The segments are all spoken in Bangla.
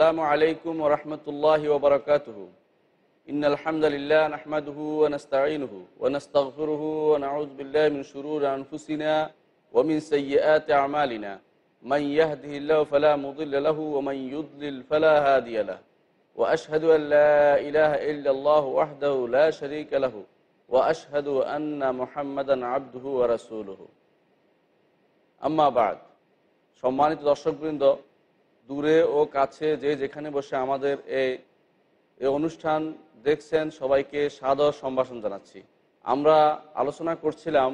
আসসালামু আলাইকুম ওরহমতুল্লাহ ওবরকাতহ إن الحمد لله نحمده ونستعينه ونستغفره ونعوذ بالله من شرور أنفسنا ومن سيئات أعمالنا. من يهده الله فلا مضل له ومن يضلل فلا هادي له. وأشهد أن لا إله إلا الله وحده لا شريك له. وأشهد أن محمدا عبده ورسوله. أما بعد সম্মানিত দর্শকবৃন্দ দূরে ও কাছে যে যেখানে বসে আমাদের এই অনুষ্ঠান দেখছেন, সবাইকে সাদর সম্ভাষণ জানাচ্ছি। আমরা আলোচনা করছিলাম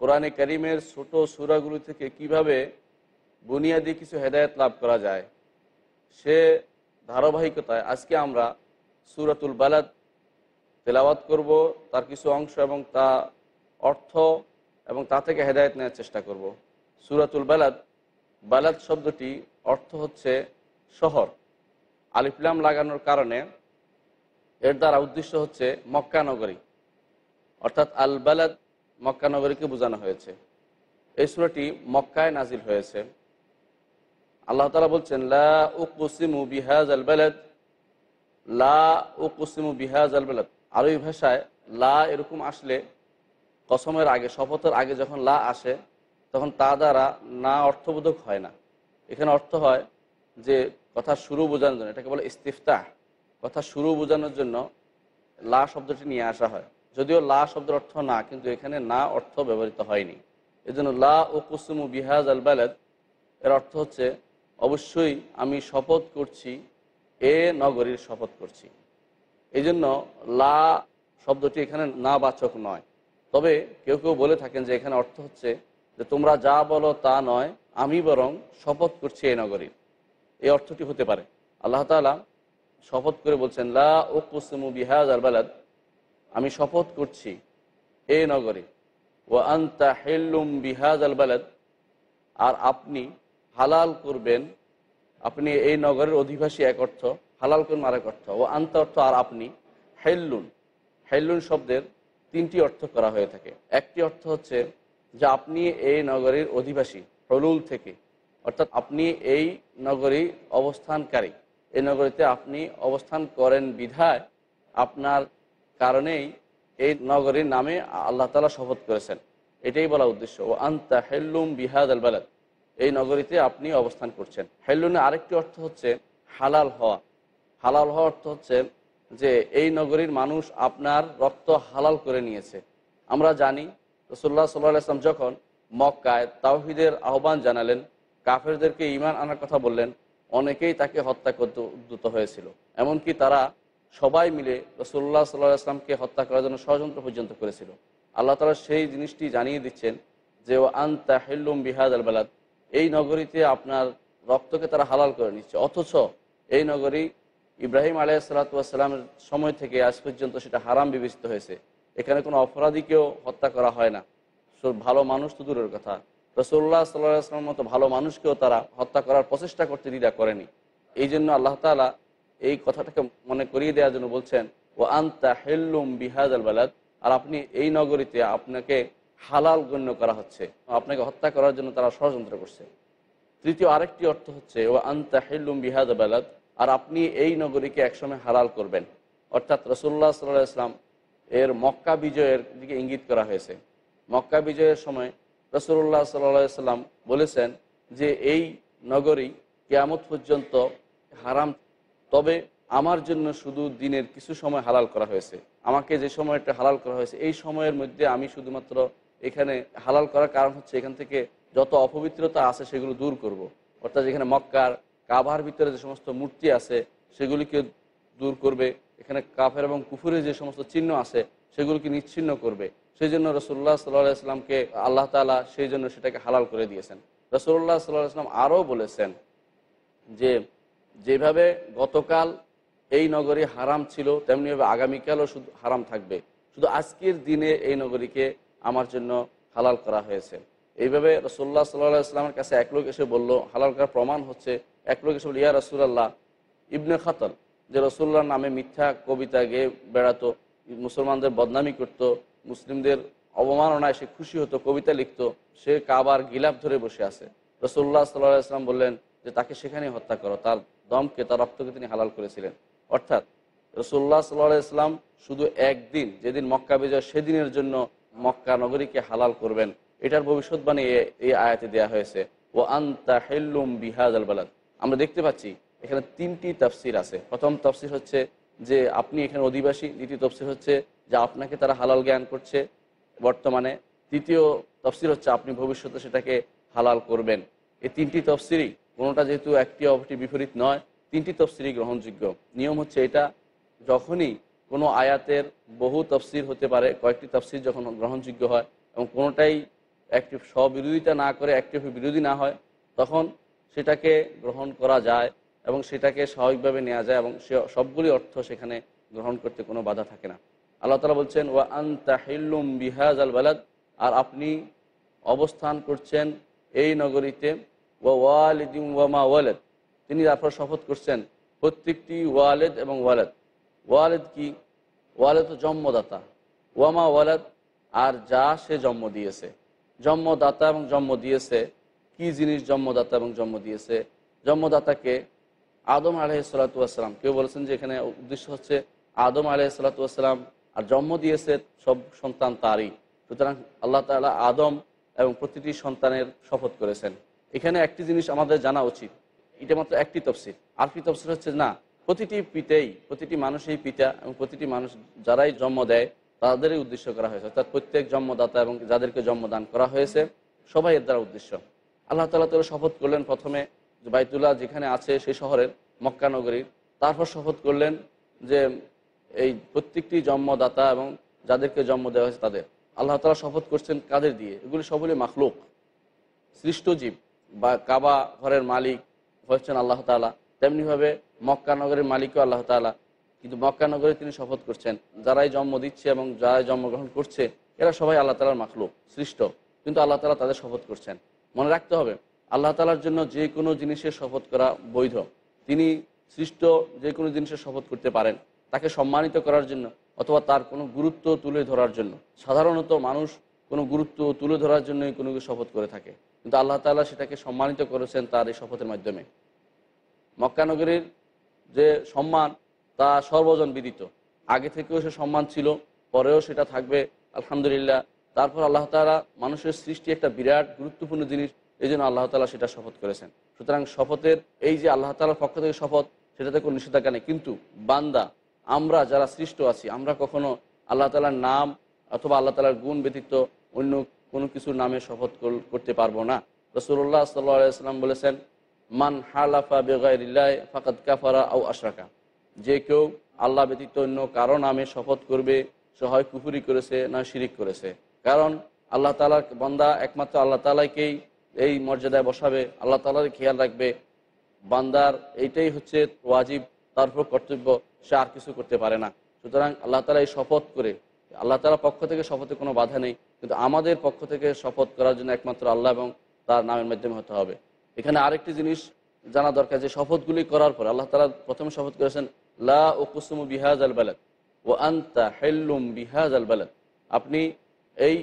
কোরআনে করিমের ছোট সুরাগুলি থেকে কীভাবে বুনিয়াদি কিছু হেদায়ত লাভ করা যায়। সে ধারাবাহিকতায় আজকে আমরা সুরাতুল বালাদ তেলাওয়াত করব, তার কিছু অংশ এবং তা অর্থ এবং তা থেকে হেদায়ত নেওয়ার চেষ্টা করব। সুরাতুল বালাদ বালাদ শব্দটি অর্থ হচ্ছে শহর। আলিফলাম লাগানোর কারণে এর দ্বারা উদ্দেশ্য হচ্ছে মক্কানগরী অর্থাৎ আল বালাদ মক্কা নগরীকে বোঝানো হয়েছে। এই সুরাটি মক্কায় নাজিল হয়েছে। আল্লাহ তালা বলছেন, লা উকুসিমু বিহাজ আল বালাদ। লা উকুসিমু বিহাজ আল বালাদ। আরবি ভাষায় লা এরকম আসলে কসমের আগে, শপথের আগে যখন লা আসে তখন তা দ্বারা না অর্থবোধক হয় না। এখানে অর্থ হয় যে, কথা শুরু বোঝানোর জন্য, এটাকে বলে ইস্তিফতাহ। কথা শুরু বোঝানোর জন্য লা শব্দটি নিয়ে আসা হয়। যদিও লা শব্দের অর্থ না, কিন্তু এখানে না অর্থ ব্যবহৃত হয়নি। এজন্য লা ও কুসুমু বিহাজ আল বালাদ, এর অর্থ হচ্ছে, অবশ্যই আমি শপথ করছি, এ নগরীর শপথ করছি। এই জন্য লা শব্দটি এখানে না বাচক নয়। তবে কেউ কেউ বলে থাকেন যে, এখানে অর্থ হচ্ছে যে তোমরা যা বলো তা নয়, আমি বরং শপথ করছি এই নগরীর এই অর্থটি হতে পারে। আল্লাহ তালা শপথ করে বলছেন, লা ও কুসুমু বিহাজ আল বালাদ। আমি শপথ করছি এ নগরী। ও আন্তা হেল্লুম বিহাজ আল বালাদ। আর আপনি হালাল করবেন। আপনি এই নগরের অধিবাসী এক অর্থ, হালাল করুন আরেক অর্থ। ও আন্তা অর্থ আর আপনি হেল্লুন। হেল্লুন শব্দের তিনটি অর্থ করা হয়ে থাকে। একটি অর্থ হচ্ছে যে আপনি এই নগরীর অধিবাসী, হলুল থেকে। অর্থাৎ আপনি এই নগরী অবস্থানকারী। এই নগরীতে আপনি অবস্থান করেন বিধায় আপনার কারণেই এই নগরীর নামে আল্লাহ তালা শপথ করেছেন। এটাই বলা উদ্দেশ্য। ও আন্তা হেল্লুম বিহাদ আল বালাদ। এই নগরীতে আপনি অবস্থান করছেন। হেল্লুনের আরেকটি অর্থ হচ্ছে হালাল হওয়া। হালাল হওয়া অর্থ হচ্ছে যে এই নগরীর মানুষ আপনার রক্ত হালাল করে নিয়েছে। আমরা জানি রসোল্লা সাল্লাহ আসলাম যখন মক্কায় তাওহিদের আহ্বান জানালেন, কাফেরদেরকে ইমান আনার কথা বললেন, অনেকেই তাকে হত্যা করতে উদ্যুত হয়েছিল। এমনকি তারা সবাই মিলে রসোল্লা সাল্লাহ আসলামকে হত্যা করার জন্য ষড়যন্ত্র পর্যন্ত করেছিল। আল্লাহ তালা সেই জিনিসটি জানিয়ে দিচ্ছেন যে ও আন্তা হেল্লুম বিহাদ আল বালাদ এই নগরীতে আপনার রক্তকে তারা হালাল করে নিচ্ছে। অথচ এই নগরী ইব্রাহিম আলাইসালাতামের সময় থেকে আজ পর্যন্ত সেটা হারাম বিবেচিত হয়েছে। এখানে কোনো অপরাধীকেও হত্যা করা হয় না। ভালো মানুষ তো দূরের কথা। রসুল্লাহ সাল্লাহামের মতো ভালো মানুষকেও তারা হত্যা করার প্রচেষ্টা করতে দ্বিধা করেনি। এই জন্য আল্লাহ তালা এই কথাটাকে মনে করিয়ে দেওয়ার জন্য বলছেন ও আন্তা হেল্লুম বিহাজ আল বালাদ। আর আপনি এই নগরীতে আপনাকে হালাল গণ্য করা হচ্ছে। আপনাকে হত্যা করার জন্য তারা ষড়যন্ত্র করছে। তৃতীয় আরেকটি অর্থ হচ্ছে ও আন্তা হেল্লুম বিহাজ বালাদ। আর আপনি এই নগরীকে একসময় হালাল করবেন। অর্থাৎ রসুল্লাহ সাল্লাহ ইসলাম এর মক্কা বিজয়ের দিকে ইঙ্গিত করা হয়েছে মক্কা বিজয়ের সময় রসুল্লাহ সাল্লাহ সাল্লাম বলেছেন যে, এই নগরী কেয়ামত পর্যন্ত হারাম, তবে আমার জন্য শুধু দিনের কিছু সময় হালাল করা হয়েছে আমাকে যে সময়টা হালাল করা হয়েছে, এই সময়ের মধ্যে আমি শুধুমাত্র এখানে হালাল করার কারণ হচ্ছে এখান থেকে যত অপবিত্রতা আছে সেগুলো দূর করব। অর্থাৎ এখানে মক্কার কাভার ভিতরে যে সমস্ত মূর্তি আছে, সেগুলিকে দূর করবে, এখানে কাফের এবং কুফুরের যে সমস্ত চিহ্ন আছে সেগুলোকে নিচ্ছিন্ন করবে। সেই জন্য রসুল্লাহ সাল্লাহ ইসলামকে আল্লাহ তালা সেই জন্য সেটাকে হালাল করে দিয়েছেন। রসুল্লাহ সাল্লাহ ইসলাম আরও বলেছেন যে, যেভাবে গতকাল এই নগরী হারাম ছিল, তেমনিভাবে আগামীকালও শুধু হারাম থাকবে। শুধু আজকের দিনে এই নগরীকে আমার জন্য হালাল করা হয়েছে। এইভাবে রসোল্লা সাল্লাহ ইসলামের কাছে এক লোক এসে বলল, হালাল করার প্রমাণ হচ্ছে, এক লোক এসে বলল, ইয়া রসুল্লাহ ইবনে খাতল যে রসুল্লাহর নামে মিথ্যা কবিতা গেয়ে বেড়াতো, মুসলমানদের বদনামি করত, মুসলিমদের অবমাননায় সে খুশি হতো, কবিতা লিখতো, সে কাবার গিলাপ ধরে বসে আছে। রসুল্লাহ সাল্লাহ ইসলাম বললেন যে তাকে সেখানে হত্যা করো, তার দমকে, তার রক্তকে তিনি হালাল করেছিলেন। অর্থাৎ রসুল্লাহ সাল্লাহ ইসলাম শুধু একদিন, যেদিন মক্কা বিজয়, সেদিনের জন্য মক্কা নগরীকে হালাল করবেন। এটার ভবিষ্যৎবাণী এই আয়াতে দেওয়া হয়েছে। ও আন্তা হেল্লুম বিহাজ আমরা দেখতে পাচ্ছি এখানে তিনটি তফসির আছে। প্রথম তফসির হচ্ছে যে আপনি এখানে অধিবাসী, দ্বিতীয় তফসির হচ্ছে যে আপনাকে তারা হালাল জ্ঞান করছে। বর্তমানে তৃতীয় তফসির হচ্ছে আপনি ভবিষ্যতে সেটাকে হালাল করবেন। এই তিনটি তফসিরই, কোনোটা যেহেতু একটি অপরটি বিপরীত নয়, তিনটি তফসিরই গ্রহণযোগ্য। নিয়ম হচ্ছে এটা, যখনই কোনো আয়াতের বহু তফসির হতে পারে, কয়েকটি তফসির যখন গ্রহণযোগ্য হয় এবং কোনোটাই একটি স্ববিরোধিতা না করে একটি বিরোধী না হয়, তখন সেটাকে গ্রহণ করা যায়। এবং সেটাকে স্বাভাবিকভাবে নেওয়া যায় এবং সে সবগুলি অর্থ সেখানে গ্রহণ করতে কোনো বাধা থাকে না। আল্লাহ তালা বলছেন, ওয়া আন্তা হিল্লুম বিহাজ আল বালাদ আর আপনি অবস্থান করছেন এই নগরীতে, ওয়া ওয়ালিদিম ওয়ামা ওয়ালেদ তিনি তারপর শপথ করছেন, প্রত্যেকটি ওয়ালেদ এবং ওয়ালেদ ওয়ালেদ কি? ওয়ালেদ জন্মদাতা ওয়ামা ওয়ালেদ আর যা সে জন্ম দিয়েছে জন্মদাতা এবং জন্ম দিয়েছে কি জিনিস জন্মদাতা এবং জন্ম দিয়েছে জন্মদাতাকে আদম আলহিসাল্লাতুয়াসাল্লাম কেউ বলেছেন যে এখানে উদ্দেশ্য হচ্ছে আদম আলহিসাল্লাতুয়াসাল্লাম আর জন্ম দিয়েছে সব সন্তান তারই। সুতরাং আল্লাহ তালা আদম এবং প্রতিটি সন্তানের শপথ করেছেন। এখানে একটি জিনিস আমাদের জানা উচিত। এটা মাত্র একটি তফসিল। আর কি তফসির হচ্ছে না, প্রতিটি পিতেই, প্রতিটি মানুষই পিতা এবং প্রতিটি মানুষ যারাই জন্ম দেয়, তাদেরই উদ্দেশ্য করা হয়েছে। অর্থাৎ প্রত্যেক জন্মদাতা এবং যাদেরকে জন্মদান করা হয়েছে, সবাই এর দ্বারা উদ্দেশ্য। আল্লাহ তালা তালা শপথ করলেন প্রথমে বাইতুল্লাহ যেখানে আছে সেই শহরের মক্কা নগরীর তারপর শপথ করলেন যে এই প্রত্যেকটি জন্মদাতা এবং যাদেরকে জন্ম দেওয়া হয়েছে তাদের। আল্লাহ তালা শপথ করছেন কাদের দিয়ে? এগুলি সবগুলি মাখলুক। সৃষ্ট জীব বা কাবা ঘরের মালিক হচ্ছেন আল্লাহ তালা তেমনিভাবে মক্কা নগরের মালিকও আল্লাহ তালা কিন্তু মক্কা নগরে তিনি শপথ করছেন, যারাই জন্ম দিচ্ছে এবং যারাই জন্মগ্রহণ করছে, এরা সবাই আল্লাহ তালার মাখলুক, সৃষ্ট। কিন্তু আল্লাহ তালা তাদের শপথ করছেন। মনে রাখতে হবে আল্লাহ তালার জন্য যে কোনো জিনিসের শপথ করা বৈধ। তিনি সৃষ্ট যে কোনো জিনিসের শপথ করতে পারেন। তাকে সম্মানিত করার জন্য অথবা তার কোনো গুরুত্ব তুলে ধরার জন্য। সাধারণত মানুষ কোনো গুরুত্ব তুলে ধরার জন্যই কোনো কিছু শপথ করে থাকে। কিন্তু আল্লাহ তাআলা সেটাকে সম্মানিত করেছেন তার এই শপথের মাধ্যমে। মক্কানগরীর যে সম্মান, তা সর্বজন বিদিত। আগে থেকেও সে সম্মান ছিল, পরেও সেটা থাকবে, আলহামদুলিল্লাহ। তারপর আল্লাহ তাআলা মানুষের সৃষ্টি একটা বিরাট গুরুত্বপূর্ণ জিনিস এই জন্য আল্লাহ তালা সেটা শপথ করেছেন। সুতরাং শপথের এই যে আল্লাহ তালার পক্ষ থেকে শপথ, সেটাতে কোনো নিষেধাজ্ঞা নেই। কিন্তু বান্দা, আমরা যারা সৃষ্ট আছি, আমরা কখনো আল্লাহ তালার নাম অথবা আল্লাহ তালার গুণ ব্যতীত অন্য কোনো কিছুর নামে শপথ করতে পারব না। রসুল্লাহ সাল্লাম বলেছেন, মান হালাফা বেগাইল্লাহ ফাকাদ কাফারা আউ আশরাকা। যে কেউ আল্লাহ ব্যতীত অন্য কারও নামে শপথ করবে, সে হয় কুফুরি করেছে না শিরিক করেছে। কারণ আল্লাহ তালার বান্দা একমাত্র আল্লাহ তালাকেই এই মর্যাদায় বসাবে, আল্লাহ তালার খেয়াল রাখবে। বান্দার এইটাই হচ্ছে ওয়াজিব তারপর কর্তব্য, সে আর কিছু করতে পারে না। সুতরাং আল্লাহ তালা এই শপথ করে, আল্লাহ তালার পক্ষ থেকে শপথে কোনো বাধা নেই, কিন্তু আমাদের পক্ষ থেকে শপথ করার জন্য একমাত্র আল্লাহ এবং তার নামের মাধ্যমে হতে হবে। এখানে আরেকটি জিনিস জানা দরকার যে শপথগুলি করার পর আল্লাহ তালা প্রথমে শপথ করেছেন, লা ও কুসুম বিহাজ আল বালাদ ও আন্তা হেল্লুম বিহাজ আল বালাদ। আপনি এই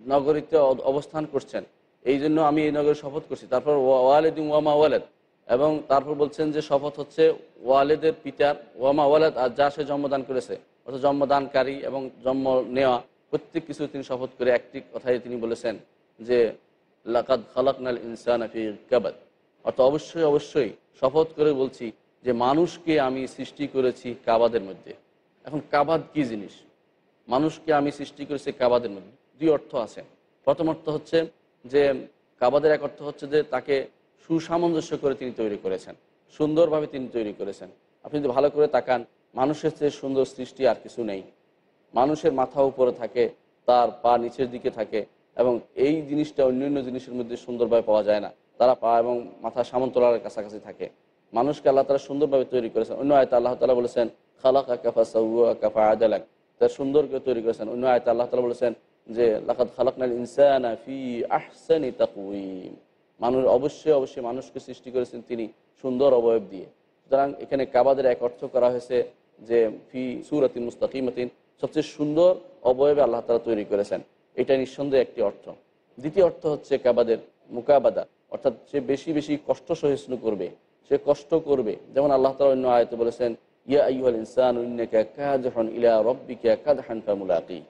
নগরীতে অবস্থান করছেন এই জন্য আমি এই নগরে শপথ করছি। তারপর ওয়ালেদ ওয়ামা ওয়ালেদ। এবং তারপর বলছেন যে শপথ হচ্ছে ওয়ালেদের পিতার ওয়ামা ওয়ালেদ আর যা সে জন্মদান করেছে। অর্থাৎ জন্মদানকারী এবং জন্ম নেওয়া প্রত্যেক কিছু তিনি শপথ করে একটি কথাই তিনি বলেছেন যে, লাকাদ খালাকনাল ইনসান ফি কাবাদ। অর্থাৎ অবশ্যই অবশ্যই শপথ করে বলছি যে মানুষকে আমি সৃষ্টি করেছি কাবাদের মধ্যে। এখন কাবাদ কি জিনিস? মানুষকে আমি সৃষ্টি করেছি কাবাদের মধ্যে। দুই অর্থ আছে। প্রথম অর্থ হচ্ছে যে কাবাদের এক অর্থ হচ্ছে যে তাকে সুসামঞ্জস্য করে তিনি তৈরি করেছেন। সুন্দরভাবে তিনি তৈরি করেছেন। আপনি যদি ভালো করে তাকান, মানুষের চেয়ে সুন্দর সৃষ্টি আর কিছু নেই। মানুষের মাথা উপরে থাকে, তার পা নিচের দিকে থাকে এবং এই জিনিসটা অন্যান্য জিনিসের মধ্যে সুন্দরভাবে পাওয়া যায় না। তারা পা এবং মাথা সামন্তলার কাছাকাছি থাকে। মানুষকে আল্লাহ তালা সুন্দরভাবে তৈরি করেছেন। অন্য আয়তা আল্লাহ তালা বলেছেন খালাক কাফা সাউয়া কাফা আদালাক তার সুন্দর করে তৈরি করেছেন। অন্য আয়তা আল্লাহ তালা বলেছেন যে লাকাত খালাকনাল ইনসানা ফি আহসানি তাকউইম মানুষ অবশ্যই অবশ্যই মানুষকে সৃষ্টি করেছেন তিনি সুন্দর অবয়ব দিয়ে। সুতরাং এখানে কাবাদের এক অর্থ করা হয়েছে যে ফি সুরাতিন মুস্তাকিমাতিন, সবচেয়ে সুন্দর অবয়বে আল্লাহ তালা তৈরি করেছেন। এটা নিঃসন্দেহে একটি অর্থ। দ্বিতীয় অর্থ হচ্ছে কাবাদের মুকাবাদা। অর্থাৎ সে বেশি বেশি কষ্ট সহিষ্ণু করবে, সে কষ্ট করবে। যেমন আল্লাহ তালা অন্য আয়তে বলেছেন, ইয়া আইহাল ইনসান ইলা রব্বিকা কাদহান ফামুলাকি।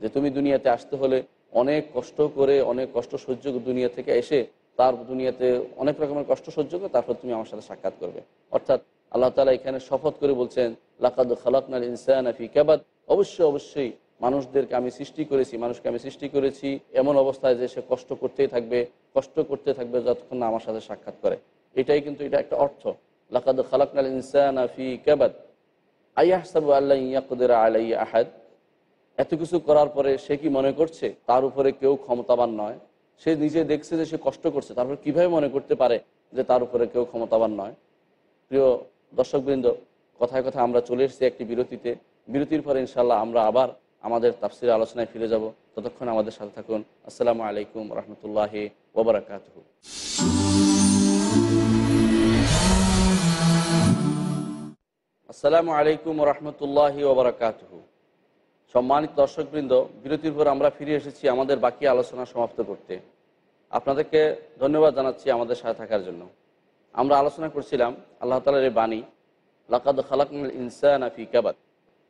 যে তুমি দুনিয়াতে আসতে হলে অনেক কষ্ট করে, অনেক কষ্ট সহ্য দুনিয়া থেকে এসে তার দুনিয়াতে অনেক রকমের কষ্ট সহ্য করে তারপর তুমি আমার সাথে সাক্ষাৎ করবে। অর্থাৎ আল্লাহ তালা এখানে শপথ করে বলছেন, লাকাদ খালাকনাল ইনসান আফি কাবাদ। অবশ্যই অবশ্যই মানুষদেরকে আমি সৃষ্টি করেছি, মানুষকে আমি সৃষ্টি করেছি এমন অবস্থায় যে সে কষ্ট করতেই থাকবে, কষ্ট করতে থাকবে যতক্ষণ না আমার সাথে সাক্ষাৎ করে। এটাই কিন্তু এটা একটা অর্থ। লাকাদ খালাকনাল ইনসান আফি কাবাদ। আইয়াহসাবু আল্লাহ ইয়াকুদের আলাই আহাদ। এত কিছু করার পরে সে কি মনে করছে? তার উপরে কেউ ক্ষমতাবান নয়। সে নিজে দেখছে যে সে কষ্ট করছে। তারপর কীভাবে মনে করতে পারে যে তার উপরে কেউ ক্ষমতাবান নয়? প্রিয় দর্শকবৃন্দ, কথায় কথা আমরা চলে এসেছি একটি বিরতিতে। বিরতির পরে ইনশাল্লাহ আমরা আবার আমাদের তাফসির আলোচনায় ফিরে যাব। ততক্ষণ আমাদের সাথে থাকুন। আসসালামু আলাইকুম রহমতুল্লাহ ওবরাকাত আসসালামু আলাইকুম রহমতুল্লাহ ওবরাকাত সম্মানিত দর্শকবৃন্দ, বিরতির পর আমরা ফিরে এসেছি আমাদের বাকি আলোচনা সমাপ্ত করতে। আপনাদেরকে ধন্যবাদ জানাচ্ছি আমাদের সাথে থাকার জন্য। আমরা আলোচনা করছিলাম আল্লাহ তালার এই বাণী, লাকাদ খালাকুল ইনসান আফি কাবাদ।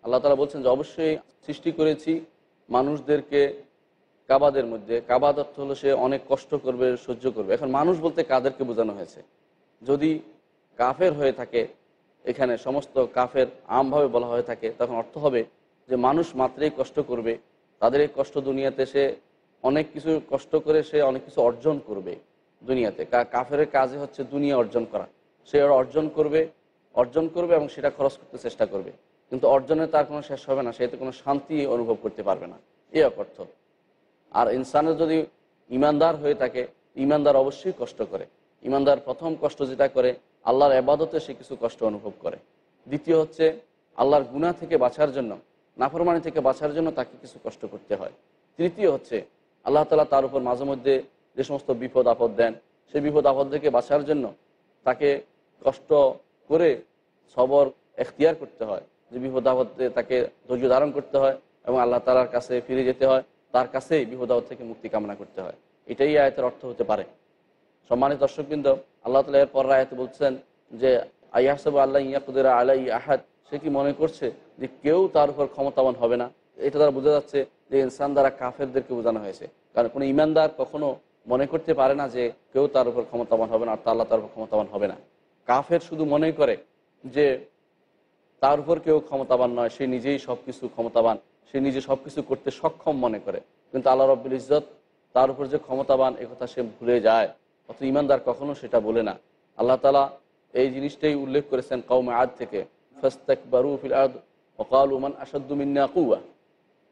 আল্লাহ তালা বলছেন যে, অবশ্যই সৃষ্টি করেছি মানুষদেরকে কাবাদের মধ্যে। কাবাদ অর্থ হলো সে অনেক কষ্ট করবে, সহ্য করবে। এখন মানুষ বলতে কাদেরকে বোঝানো হয়েছে? যদি কাফের হয়ে থাকে, এখানে সমস্ত কাফের আমভাবে বলা হয়ে থাকে, তখন অর্থ হবে যে মানুষ মাত্রেই কষ্ট করবে, তাদের এই কষ্ট দুনিয়াতে সে অনেক কিছু কষ্ট করে সে অনেক কিছু অর্জন করবে দুনিয়াতে। কাফের কাজে হচ্ছে দুনিয়া অর্জন করা। সে অর্জন করবে অর্জন করবে এবং সেটা খরচ করতে চেষ্টা করবে। কিন্তু অর্জনে তার কোনো শেষ হবে না, সে তো কোনো শান্তি অনুভব করতে পারবে না। এই অর্থ আর ইনসানের যদি ইমানদার হয়ে থাকে, ইমানদার অবশ্যই কষ্ট করে। ইমানদার প্রথম কষ্ট যেটা করে, আল্লাহর আবাদতে সে কিছু কষ্ট অনুভব করে। দ্বিতীয় হচ্ছে, আল্লাহর গুণা থেকে বাঁচার জন্য নাফরমানি থেকে বাঁচার জন্য তাকে কিছু কষ্ট করতে হয়। তৃতীয় হচ্ছে, আল্লাহ তালা তার উপর মাঝে মধ্যে যে সমস্ত বিপদ আপদ দেন, সেই বিপদ আপদ থেকে বাঁচার জন্য তাকে কষ্ট করে সবর এখতিয়ার করতে হয়। যে বিপদ আপদে তাকে ধৈর্য ধারণ করতে হয় এবং আল্লাহ তালার কাছে ফিরে যেতে হয়, তার কাছেই বিপদ আপদ থেকে মুক্তি কামনা করতে হয়। এটাই আয়তের অর্থ হতে পারে। সম্মানিত দর্শকবৃন্দ, আল্লাহ তালা এর পর আয়তে বলছেন যে আয়াসব আল্লাহ ইয়াকুদের আলাই আহাদ সে কি মনে করছে যে কেউ তার উপর ক্ষমতাবান হবে না। এটা দ্বারা বোঝা যাচ্ছে যে ইনসান দ্বারা কাফেরদেরকে বোঝানো হয়েছে। কারণ কোনো ইমানদার কখনো মনে করতে পারে না যে কেউ তার উপর ক্ষমতাবান হবে না আর আল্লাহ তার উপর ক্ষমতাবান হবে না। কাফের শুধু মনে করে যে তার উপর কেউ ক্ষমতাবান নয়, সে নিজেই সব কিছু ক্ষমতাবান, সে নিজে সব কিছু করতে সক্ষম মনে করে। কিন্তু আল্লাহ রব্বুল ইজত তার উপর যে ক্ষমতাবান একথা সে ভুলে যায়। অত ইমানদার কখনো সেটা বলে না। আল্লাহ তালা এই জিনিসটাই উল্লেখ করেছেন কৌমে আদ থেকে ফস্তাক বারু ফিল আদ ওকাল উমান আসাদুমিন্না কুয়া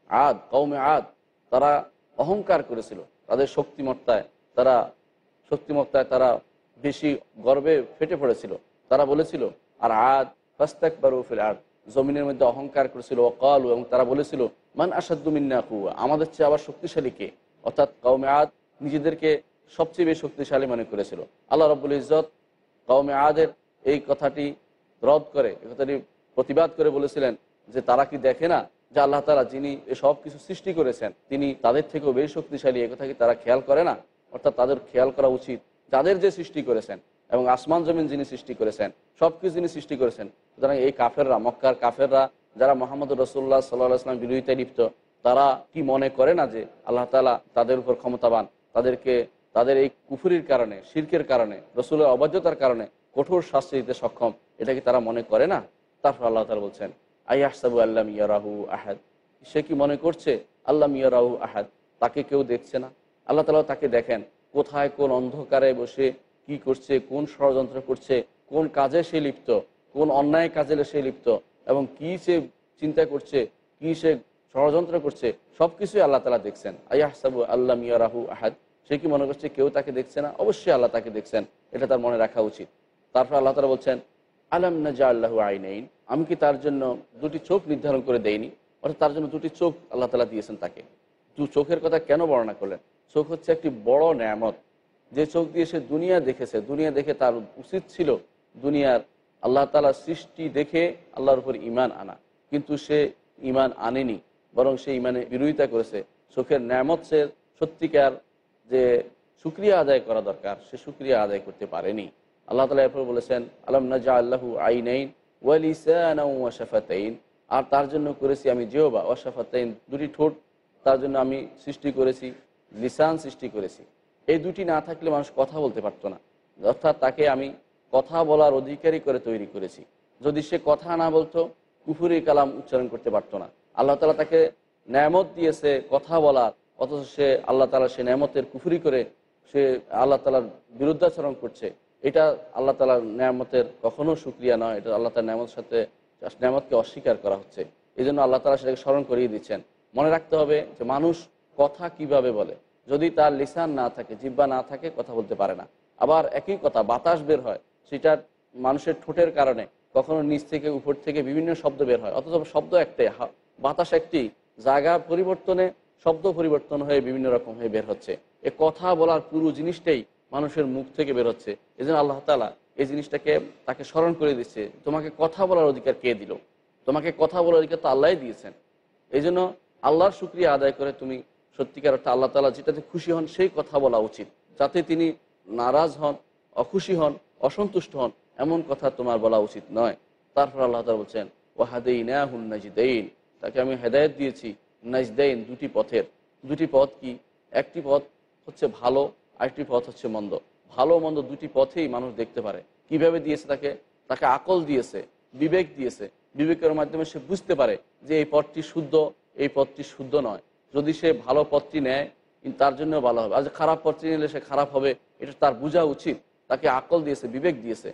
আদ কৌমে আদ তারা অহংকার করেছিল। তাদের শক্তিমত্তায় তারা শক্তিমত্তায় তারা বেশি গর্বে ফেটে পড়েছিল। তারা বলেছিল, আর আদ ফাস্তাক বারুফিল আদ জমিনের মধ্যে অহংকার করেছিল। অকালু এবং তারা বলেছিল, মান আসাদুমিন্না কুয়া? আমাদের চেয়ে আবার শক্তিশালী কে? অর্থাৎ কৌমে আদ নিজেদেরকে সবচেয়ে বেশি শক্তিশালী মনে করেছিল। আল্লাহ রব্বুল ইজত কৌমে আদের এই কথাটি রদ করে, এই কথাটি প্রতিবাদ করে বলেছিলেন যে তারা কি দেখে না যে আল্লাহ তালা যিনি সব কিছু সৃষ্টি করেছেন, তিনি তাদের থেকেও বেশি শক্তিশালী, এ কথা কি তারা খেয়াল করে না? অর্থাৎ তাদের খেয়াল করা উচিত যাদের যে সৃষ্টি করেছেন এবং আসমান জমিন যিনি সৃষ্টি করেছেন, সব কিছু যিনি সৃষ্টি করেছেন, সুতরাং এই কাফেররা, মক্কার কাফেররা যারা মোহাম্মদ রসুল্লাহ সাল্লাহ আসলাম বিরোধিতায় লিপ্ত, তারা কি মনে করে না যে আল্লাহ তালা তাদের উপর ক্ষমতাবান? তাদেরকে, তাদের এই কুফুরির কারণে, শির্কের কারণে, রসুলের অবাধ্যতার কারণে কঠোর শাস্তি দিতে সক্ষম, এটা কি তারা মনে করে না? তারপর আল্লাহ তালা বলছেন আই আহসাবু আল্লাহ মিয়ারাহু আহাদ। সে কি মনে করছে? আল্লাহ মিয়ারাহু আহাদ। তাকে কেউ দেখছে না। আল্লাহ তালা তাকে দেখেন। কোথায় কোন অন্ধকারে বসে কি করছে, কোন ষড়যন্ত্র করছে, কোন কাজে সে লিপ্ত, কোন অন্যায় কাজে সে লিপ্ত এবং কি সে চিন্তা করছে, কি সে ষড়যন্ত্র করছে সব কিছুই আল্লাহ তালা দেখছেন। আয়াহসাবু আল্লাহ মিয়ারাহু আহাদ। সে কি মনে করছে, কেউ তাকে দেখছে না? অবশ্যই আল্লাহ তাকে দেখছেন। এটা তার মনে রাখা উচিত। তারপর আল্লাহ তালা বলছেন, আলাম নাজা আল্লাহু আইনাইন? আমি কি তার জন্য দুটি চোখ নির্ধারণ করে দেইনি? অর্থাৎ তার জন্য দুটি চোখ আল্লাহ তালা দিয়েছেন তাকে। দু চোখের কথা কেন বর্ণনা করলেন? চোখ হচ্ছে একটি বড় ন্যামত। যে চোখ দিয়ে সে দুনিয়া দেখেছে, দুনিয়া দেখে তার উচিত ছিল দুনিয়ার আল্লাহ তালা সৃষ্টি দেখে আল্লাহর উপর ইমান আনা। কিন্তু সে ইমান আনেনি, বরং সে ইমানে বিরোধিতা করেছে। চোখের ন্যামত সে সত্যিকার যে সুক্রিয়া আদায় করা দরকার, সে সুক্রিয়া আদায় করতে পারেনি। আল্লাহ তালা এরপর বলেছেন, আলম নাজা আল্লাহু আইনাইন? ওয়ালিসান আর তার জন্য করেছি আমি জিওবা ওয়াশাফাতাইন দুটি ঠোঁট, তার জন্য আমি সৃষ্টি করেছি, লিসান সৃষ্টি করেছি। এই দুটি না থাকলে মানুষ কথা বলতে পারতো না। অর্থাৎ তাকে আমি কথা বলার অধিকারী করে তৈরি করেছি। যদি সে কথা না বলতো, কুফুরি কালাম উচ্চারণ করতে পারতো না। আল্লাহ তালা তাকে ন্যামত দিয়েছে কথা বলার, অথচ সে আল্লাহ তালা সে ন্যামতের কুফুরি করে সে আল্লাহ তালার বিরুদ্ধাচরণ করছে। এটা আল্লাহ তালার ন্যামতের কখনো সুক্রিয়া নয়, এটা আল্লাহ তালার ন্যামতের সাথে ন্যামতকে অস্বীকার করা হচ্ছে। এই জন্য আল্লাহ তালা সেটাকে স্মরণ করিয়ে দিচ্ছেন। মনে রাখতে হবে যে মানুষ কথা কীভাবে বলে। যদি তার লিসান না থাকে জিব্বা না থাকে, কথা বলতে পারে না। আবার একই কথা, বাতাস বের হয়, সেটা মানুষের ঠোঁটের কারণে। কখনো নিচ থেকে উপর থেকে বিভিন্ন শব্দ বের হয়, অথচ শব্দ একটাই বাতাস একটি। জায়গা পরিবর্তনে, শব্দ পরিবর্তন হয়ে বিভিন্ন রকম হয়ে বের হচ্ছে। এ কথা বলার পুরো জিনিসটাই মানুষের মুখ থেকে বেরোচ্ছে। এই জন্য আল্লাহ তালা এই জিনিসটাকে তাকে স্মরণ করে দিচ্ছে, তোমাকে কথা বলার অধিকার কে দিল? তোমাকে কথা বলার অধিকার তো আল্লাহ দিয়েছেন। এই জন্য আল্লাহর শুক্রিয়া আদায় করে তুমি সত্যিকার অর্থে আল্লাহ তালা যেটাতে খুশি হন, সেই কথা বলা উচিত। যাতে তিনি নারাজ হন, অখুশি হন, অসন্তুষ্ট হন, এমন কথা তোমার বলা উচিত নয়। তারপর আল্লাহ তালা বলছেন ওয়াহাদেইনা হুন নাজিদাইন। তাকে আমি হেদায়ত দিয়েছি, নাজদাইন দুটি পথের। দুটি পথ কি? একটি পথ হচ্ছে ভালো আরেকটি পথ হচ্ছে মন্দ। ভালো মন্দ দুটি পথেই মানুষ দেখতে পারে। কীভাবে দিয়েছে তাকে? তাকে আকল দিয়েছে, বিবেক দিয়েছে। বিবেকের মাধ্যমে সে বুঝতে পারে যে এই পথটি শুদ্ধ, এই পথটি শুদ্ধ নয়। যদি সে ভালো পথটি নেয় তার জন্য ভালো হবে। আজ খারাপ পথটি নিলে সে খারাপ হবে, এটা তার বোঝা উচিত। তাকে আকল দিয়েছে, বিবেক দিয়েছে।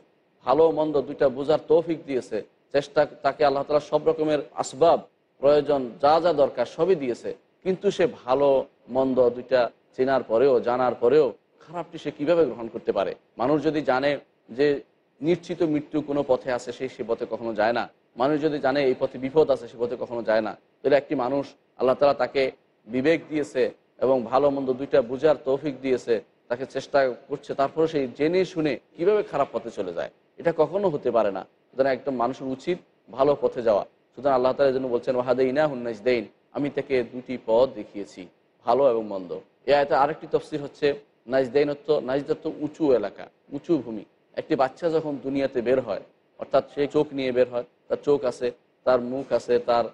ভালো মন্দ দুইটা বোঝার তৌফিক দিয়েছে। চেষ্টা, তাকে আল্লাহ তালা সব রকমের আসবাব, প্রয়োজন, যা যা দরকার সবই দিয়েছে। কিন্তু সে ভালো, মন্দ দুইটা চেনার পরেও, জানার পরেও খারাপটি সে কীভাবে গ্রহণ করতে পারে? মানুষ যদি জানে যে নিশ্চিত মৃত্যু কোনো পথে আছে সেই সে পথে কখনো যায় না। মানুষ যদি জানে এই পথে বিপদ আছে, সে পথে কখনো যায় না। তাহলে একটি মানুষ আল্লাহ তালা তাকে বিবেক দিয়েছে এবং ভালো মন্দ দুইটা বুঝার তৌফিক দিয়েছে, তাকে চেষ্টা করছে তারপরে সেই জেনে শুনে কীভাবে খারাপ পথে চলে যায়? এটা কখনো হতে পারে না। সুতরাং একদম মানুষের উচিত ভালো পথে যাওয়া। সুতরাং আল্লাহ তালা জন্য বলছেন ওয়াহাদাইনা হুন্নাজ দেইন আমি তাকে দুটি পথ দেখিয়েছি, ভালো এবং মন্দ। এ আরেকটি তফসির হচ্ছে, নাজদাইনত্ব নাজদত্ব উঁচু এলাকা, উঁচু ভূমি। একটি বাচ্চা যখন দুনিয়াতে বের হয়, অর্থাৎ সে চোখ নিয়ে বের হয়, তার চোখ আছে, তার মুখ আছে, তার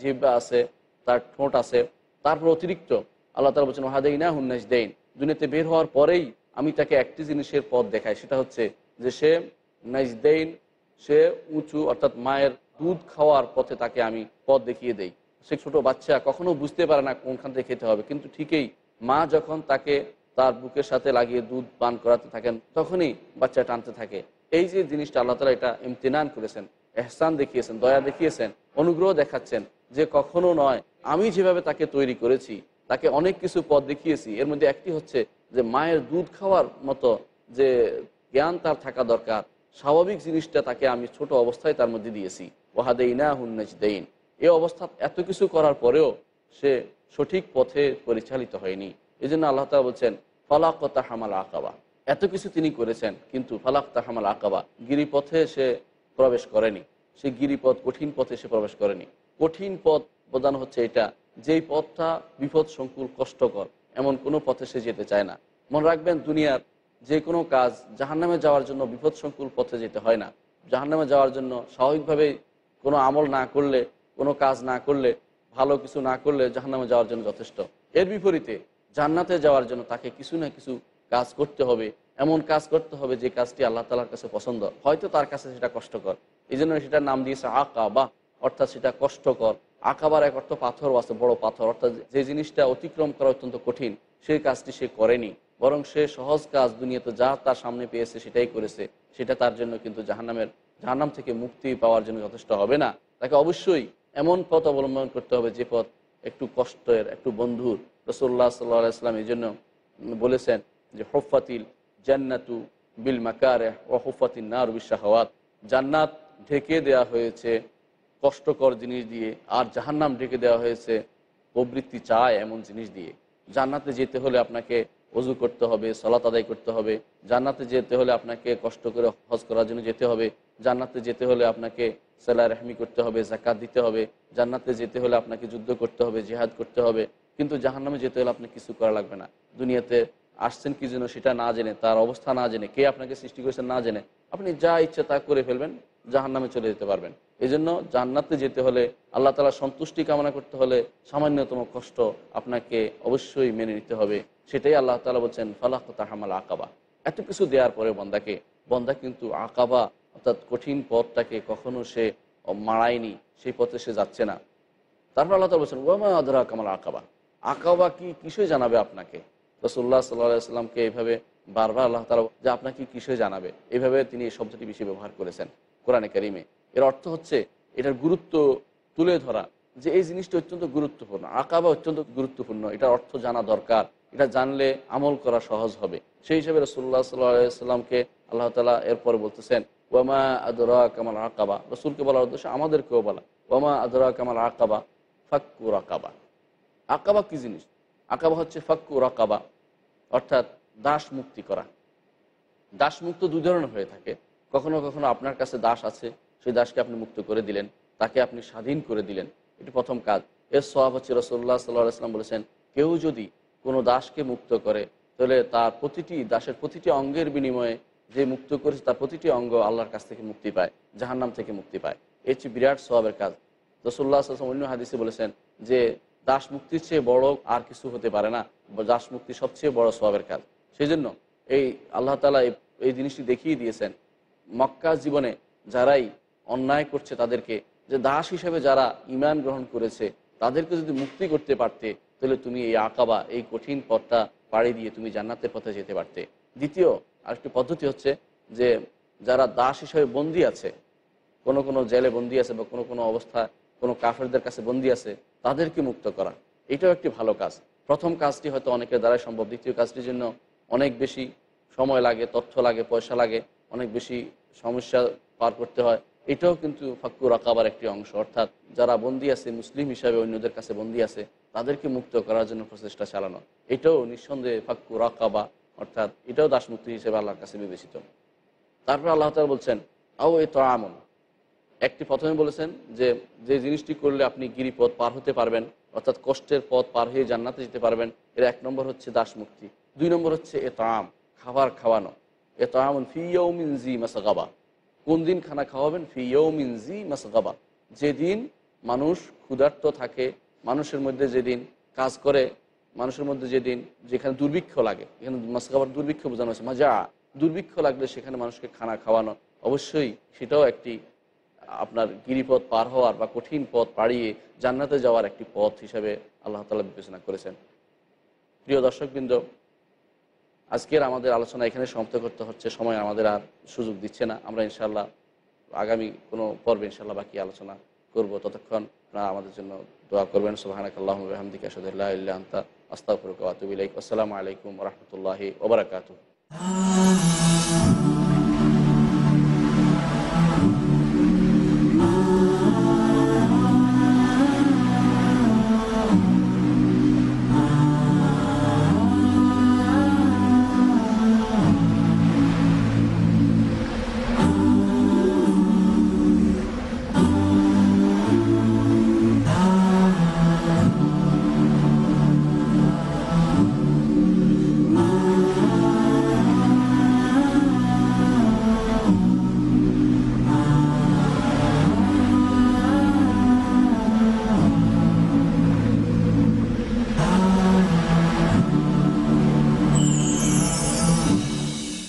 জিহ্বা আছে, তার ঠোঁট আছে, তারপর অতিরিক্ত আল্লাহ তালা বলছেন ওয়াহাদাইনা হুন্নাজ দেইন দুনিয়াতে বের হওয়ার পরেই আমি তাকে একটি জিনিসের পথ দেখাই, সেটা হচ্ছে যে সে নাজদাইন, সে উঁচু, অর্থাৎ মায়ের দুধ খাওয়ার পথে তাকে আমি পথ দেখিয়ে দেই। সে ছোট বাচ্চা, কখনো বুঝতে পারে না কোনখান থেকে খেতে হবে, কিন্তু ঠিকই মা যখন তাকে তার বুকের সাথে লাগিয়ে দুধ পান করাতে থাকেন, তখনই বাচ্চা টানতে থাকে। এই যে জিনিসটা আল্লাহ তালা এটা ইমতিনান করেছেন, এহসান দেখিয়েছেন, দয়া দেখিয়েছেন, অনুগ্রহ দেখাচ্ছেন যে কখনো নয়, আমি যেভাবে তাকে তৈরি করেছি, তাকে অনেক কিছু পথ দেখিয়েছি, এর মধ্যে একটি হচ্ছে যে মায়ের দুধ খাওয়ার মতো যে জ্ঞান তার থাকা দরকার, স্বাভাবিক জিনিসটা তাকে আমি ছোট অবস্থায় তার মধ্যে দিয়েছি। ওহাদেইনা হুন্নাজ দেইন এই অবস্থা এত কিছু করার পরেও সে সঠিক পথে পরিচালিত হয়নি। এই জন্য আল্লাহ তালা বলছেন, ফলাক তাহামাল আকাবা। এত কিছু তিনি করেছেন, কিন্তু ফালাক তাহামাল আকাবা, গিরিপথে সে প্রবেশ করেনি। সে গিরিপথ, কঠিন পথে সে প্রবেশ করেনি। কঠিন পথ প্রদান হচ্ছে এটা, যেই পথটা বিপদ সংকুল কষ্টকর, এমন কোনো পথে সে যেতে চায় না। মনে রাখবেন, দুনিয়ার যে কোনো কাজ জাহান্নামে যাওয়ার জন্য বিপদ সংকুল পথে যেতে হয় না। জাহান্নামে যাওয়ার জন্য স্বাভাবিকভাবে কোনো আমল না করলে, কোনো কাজ না করলে ভালো কিছু না করলে জাহান্নামে যাওয়ার জন্য যথেষ্ট। এর বিপরীতে জান্নাতে যাওয়ার জন্য তাকে কিছু না কিছু কাজ করতে হবে, এমন কাজ করতে হবে যে কাজটি আল্লাহ তালার কাছে পছন্দ। হয়তো তার কাছে সেটা কষ্টকর। এই জন্য সেটার নাম দিয়েছে আঁকা বা অর্থাৎ সেটা কষ্টকর। আঁকাবার এক অর্থ পাথর আছে, বড় পাথর। অর্থাৎ যে জিনিসটা অতিক্রম করা অত্যন্ত কঠিন সেই কাজটি সে করেনি। বরং সে সহজ কাজ, দুনিয়াতে যা তার সামনে পেয়েছে সেটাই করেছে। সেটা তার জন্য কিন্তু জাহান্নামের, জাহান্নাম থেকে মুক্তি পাওয়ার জন্য যথেষ্ট হবে না। তাকে অবশ্যই এমন পথ অবলম্বন করতে হবে যে পথ একটু কষ্টের, একটু বন্ধুর। রসোল্লা সাল্লাহ ইসলাম এই জন্য বলেছেন যে হফাতিল জান্নাতু বিল মাকারে ও হফাতিল নার বিশাহাওয়াত জান্নাত ঢেকে দেয়া হয়েছে, কষ্টকর জিনিস দিয়ে, আর জাহান্নাম ঢেকে দেওয়া হয়েছে প্রবৃত্তি চায় এমন জিনিস দিয়ে। জান্নাতে যেতে হলে আপনাকে অজু করতে হবে, সলাত আদায় করতে হবে। জান্নাতে যেতে হলে আপনাকে কষ্ট করে হজ করার জন্য যেতে হবে। জান্নাতে যেতে হলে আপনাকে সেলাই রেহমি করতে হবে জাকাত দিতে হবে, জান্নাতে যেতে হলে আপনাকে যুদ্ধ করতে হবে, জেহাদ করতে হবে, কিন্তু জাহান্নামে যেতে হলে আপনার কিছু করা লাগবে না। দুনিয়াতে আসছেন কি জন্য সেটা না জেনে, তার অবস্থা না জেনে, কে আপনাকে সৃষ্টি করেছেন না জেনে, আপনি যা ইচ্ছে তা করে ফেলবেন জাহান নামে চলে যেতে পারবেন। এই জন্য জান্নাতে যেতে হলে আল্লাহ তালা সন্তুষ্টি কামনা করতে হলে সামান্যতম কষ্ট আপনাকে অবশ্যই মেনে নিতে হবে। সেটাই আল্লাহ তালা বলছেন ফালাহ তাহামাল আকাবা। এত কিছু দেওয়ার পরে বন্দাকে, বন্দা কিন্তু আকাবা অর্থাৎ কঠিন পথটাকে কখনো সে মারায়নি সেই পথে সে যাচ্ছে না। তারপর আল্লাহ তালা বলছেন, ওয়ামা আদরা কামাল আকাবা? আকাবা কি কিসে জানাবে আপনাকে? রসুল্লাহ সাল্লাহ সাল্লামকে এইভাবে বারবার আল্লাহ তালা যে আপনাকে কিসে জানাবে? এইভাবে তিনি এই শব্দটি বেশি ব্যবহার করেছেন কোরআনে কারিমে। এর অর্থ হচ্ছে, এটার গুরুত্ব তুলে ধরা, যে এই জিনিসটা অত্যন্ত গুরুত্বপূর্ণ। আকাবা অত্যন্ত গুরুত্বপূর্ণ, এটার অর্থ জানা দরকার, এটা জানলে আমল করা সহজ হবে। সেই হিসাবে রসুল্লাহ সাল্লাহামকে আল্লাহ তালা এরপর বলতেছেন ওয়ামা আদরা কামাল আকাবা। রসুলকে বলার উদ্দেশ্য আমাদেরকেও বলা। ওয়ামা আদরা কামাল আকাবা ফাক্কুর আকাবা আকাবা কি জিনিস? আকাবা হচ্ছে ফাক্কুর আকাবা অর্থাৎ দাস মুক্তি করা। দাস মুক্ত দু ধরনের হয়ে থাকে। কখনো কখনো আপনার কাছে দাস আছে, সেই দাসকে আপনি মুক্ত করে দিলেন, তাকে আপনি স্বাধীন করে দিলেন। এটি প্রথম কাজ। এর সব হচ্ছে রসল্লাহ সাল্লাহ আসলাম বলেছেন, কেউ যদি কোনো দাসকে মুক্ত করে, তাহলে তার প্রতিটি দাসের প্রতিটি অঙ্গের বিনিময়ে যে মুক্ত করেছে তার প্রতিটি অঙ্গ আল্লাহর কাছ থেকে মুক্তি পায়, জাহান্নাম থেকে মুক্তি পায়। এর হচ্ছে বিরাট স্বভাবের কাজ। রসুল্লাহ আসলাম অন্য হাদিসে বলেছেন যে, দাস মুক্তির চেয়ে বড় আর কিছু হতে পারে না। দাস মুক্তি সবচেয়ে বড় স্বভাবের কাজ। সেই জন্য এই আল্লাহ তালা এই জিনিসটি দেখিয়ে দিয়েছেন, মক্কা জীবনে যারাই অন্যায় করছে তাদেরকে, যে দাস হিসেবে যারা ইমান গ্রহণ করেছে, তাদেরকে যদি মুক্তি করতে পারতে, তাহলে তুমি এই আঁকাবা, এই কঠিন পথটা পাড়ি দিয়ে তুমি জান্নাতের পথে যেতে পারতে। দ্বিতীয় আরেকটি পদ্ধতি হচ্ছে যে যারা দাস হিসেবে বন্দী আছে, কোনো কোনো জেলে বন্দী আছে বা কোনো কোনো অবস্থা, কোনো কাফেরদের কাছে বন্দী আছে, তাদেরকে মুক্ত করা। এটাও একটি ভালো কাজ। প্রথম কাজটি হয়তো অনেকের দ্বারাই সম্ভব, দ্বিতীয় কাজটির জন্য অনেক বেশি সময় লাগে, তথ্য লাগে, পয়সা লাগে, অনেক বেশি সমস্যা পার করতে হয়। এটাও কিন্তু ফাক্কুর আকাবার একটি অংশ। অর্থাৎ যারা বন্দী আছে, মুসলিম হিসাবে অন্যদের কাছে বন্দী আছে, তাদেরকে মুক্ত করার জন্য প্রচেষ্টা চালানো। এটাও নিঃসন্দেহে ফাক্কুর আকাবা অর্থাৎ এটাও দাসমুক্তি হিসেবে আল্লাহর কাছে বিবেচিত। তারপর আল্লাহ তালা বলছেন, আও এ তো আমন একটি প্রথমে বলেছেন যে যে জিনিসটি করলে আপনি গিরিপথ পার হতে পারবেন, অর্থাৎ কষ্টের পথ পার হয়ে জান্নাতে যেতে পারবেন, এর এক নম্বর হচ্ছে দাস মুক্তি দুই নম্বর হচ্ছে এ তাম খাবার খাওয়ানো। এ তামন ফিয়ৌমিন জি মাসাগাবা। কোন দিন খানা খাওয়াবেন? ফিয়ৌমিন জি মাসাগাবা। যেদিন মানুষ ক্ষুধার্ত থাকে, মানুষের মধ্যে যেদিন কাজ করে মানুষের মধ্যে যেদিন যেখানে দুর্ভিক্ষ লাগে এখানে মাসগাবার দুর্ভিক্ষ বোঝানো হচ্ছে মাজা, দুর্ভিক্ষ লাগলে সেখানে মানুষকে খানা খাওয়ানো, অবশ্যই সেটাও একটি আপনার গিরিপথ পার হওয়ার বা কঠিন পথ পাড়িয়ে জান্নাতে যাওয়ার একটি পথ হিসাবে আল্লাহ তালা বিবেচনা করেছেন। প্রিয় দর্শকবৃন্দ, আজকের আমাদের আলোচনা এখানে সমাপ্ত করতে হচ্ছে, সময় আমাদের আর সুযোগ দিচ্ছে না। আমরা ইনশাল্লাহ আগামী কোনো পর্বে ইনশাল্লাহ বাকি আলোচনা করব। ততক্ষণ আপনারা আমাদের জন্য দোয়া করবেন সুবাহানাক আল্লাহমদিকা সদুল্লাহ আন্তা আস্তাফরুক আসসালামু আলাইকুম রহমতুল্লাহি ওবরাকাতু